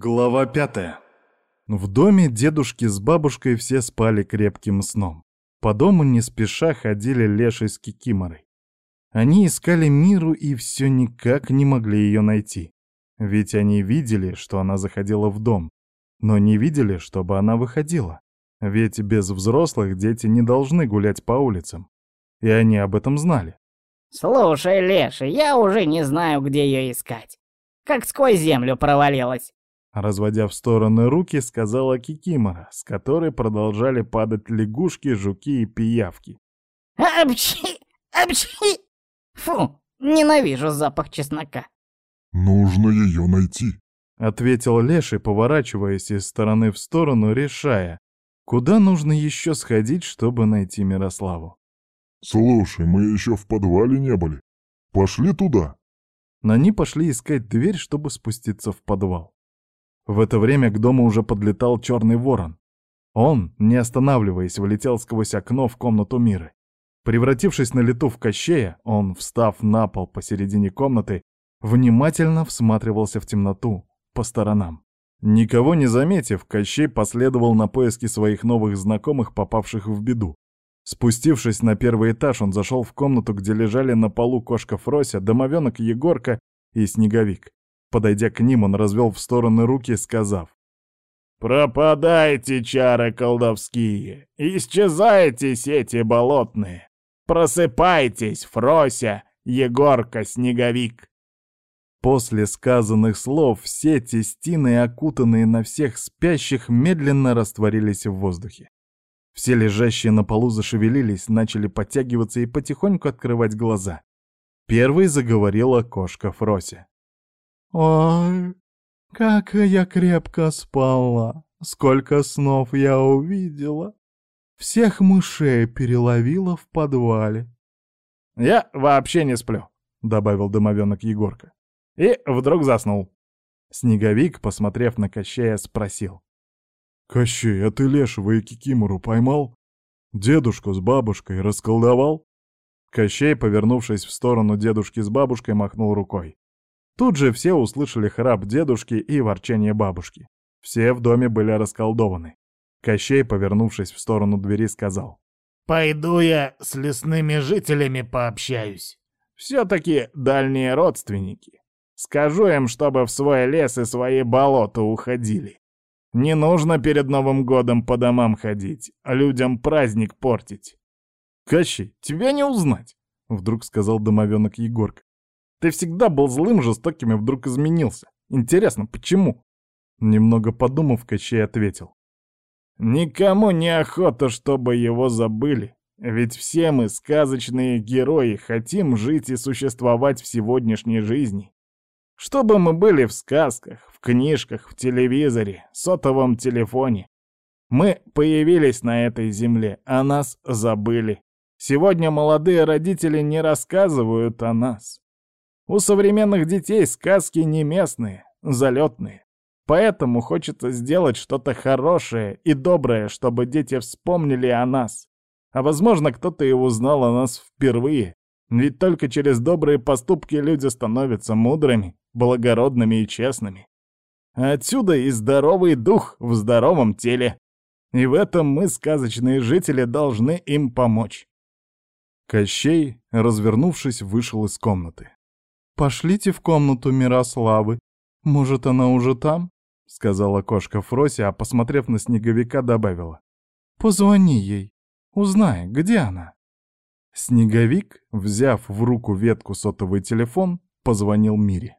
Глава пятая. В доме дедушки с бабушкой все спали крепким сном. По дому не спеша ходили Леша с Кикиморой. Они искали Миру и все никак не могли ее найти. Ведь они видели, что она заходила в дом, но не видели, чтобы она выходила. Ведь без взрослых дети не должны гулять по улицам. И они об этом знали. «Слушай, Леша, я уже не знаю, где ее искать. Как сквозь землю провалилась. Разводя в стороны руки, сказала Кикимора, с которой продолжали падать лягушки, жуки и пиявки. «Апчхи! Апчхи! Фу, ненавижу запах чеснока!» «Нужно ее найти», — ответил Леший, поворачиваясь из стороны в сторону, решая, куда нужно еще сходить, чтобы найти Мирославу. «Слушай, мы еще в подвале не были. Пошли туда». Но они пошли искать дверь, чтобы спуститься в подвал. В это время к дому уже подлетал черный ворон. Он, не останавливаясь, влетел сквозь окно в комнату Миры. Превратившись на лету в кощея, он, встав на пол посередине комнаты, внимательно всматривался в темноту, по сторонам. Никого не заметив, Кощей последовал на поиски своих новых знакомых, попавших в беду. Спустившись на первый этаж, он зашел в комнату, где лежали на полу кошка Фрося, домовенок Егорка и Снеговик. Подойдя к ним, он развел в стороны руки, сказав. «Пропадайте, чары колдовские! Исчезайте, сети болотные! Просыпайтесь, Фрося, Егорка, Снеговик!» После сказанных слов все тестины, окутанные на всех спящих, медленно растворились в воздухе. Все лежащие на полу зашевелились, начали подтягиваться и потихоньку открывать глаза. Первой заговорила кошка Фрося. Ой, как я крепко спала, сколько снов я увидела. Всех мышей переловила в подвале. «Я вообще не сплю», — добавил домовенок Егорка. И вдруг заснул. Снеговик, посмотрев на Кощея, спросил. «Кощей, а ты Лешего и Кикимору поймал? Дедушку с бабушкой расколдовал?» Кощей, повернувшись в сторону дедушки с бабушкой, махнул рукой. Тут же все услышали храп дедушки и ворчание бабушки. Все в доме были расколдованы. Кощей, повернувшись в сторону двери, сказал. «Пойду я с лесными жителями пообщаюсь. Все-таки дальние родственники. Скажу им, чтобы в свой лес и свои болота уходили. Не нужно перед Новым годом по домам ходить, а людям праздник портить». «Кощей, тебя не узнать!» — вдруг сказал домовенок Егорка. Ты всегда был злым, жестоким и вдруг изменился. Интересно, почему?» Немного подумав, Кощей ответил. «Никому не охота, чтобы его забыли. Ведь все мы, сказочные герои, хотим жить и существовать в сегодняшней жизни. Чтобы мы были в сказках, в книжках, в телевизоре, сотовом телефоне. Мы появились на этой земле, а нас забыли. Сегодня молодые родители не рассказывают о нас. У современных детей сказки не местные, залетные. Поэтому хочется сделать что-то хорошее и доброе, чтобы дети вспомнили о нас. А возможно, кто-то и узнал о нас впервые. Ведь только через добрые поступки люди становятся мудрыми, благородными и честными. Отсюда и здоровый дух в здоровом теле. И в этом мы, сказочные жители, должны им помочь. Кощей, развернувшись, вышел из комнаты. «Пошлите в комнату Мирославы. Может, она уже там?» — сказала кошка Фрося, а, посмотрев на снеговика, добавила. «Позвони ей. Узнай, где она». Снеговик, взяв в руку ветку сотовый телефон, позвонил Мире.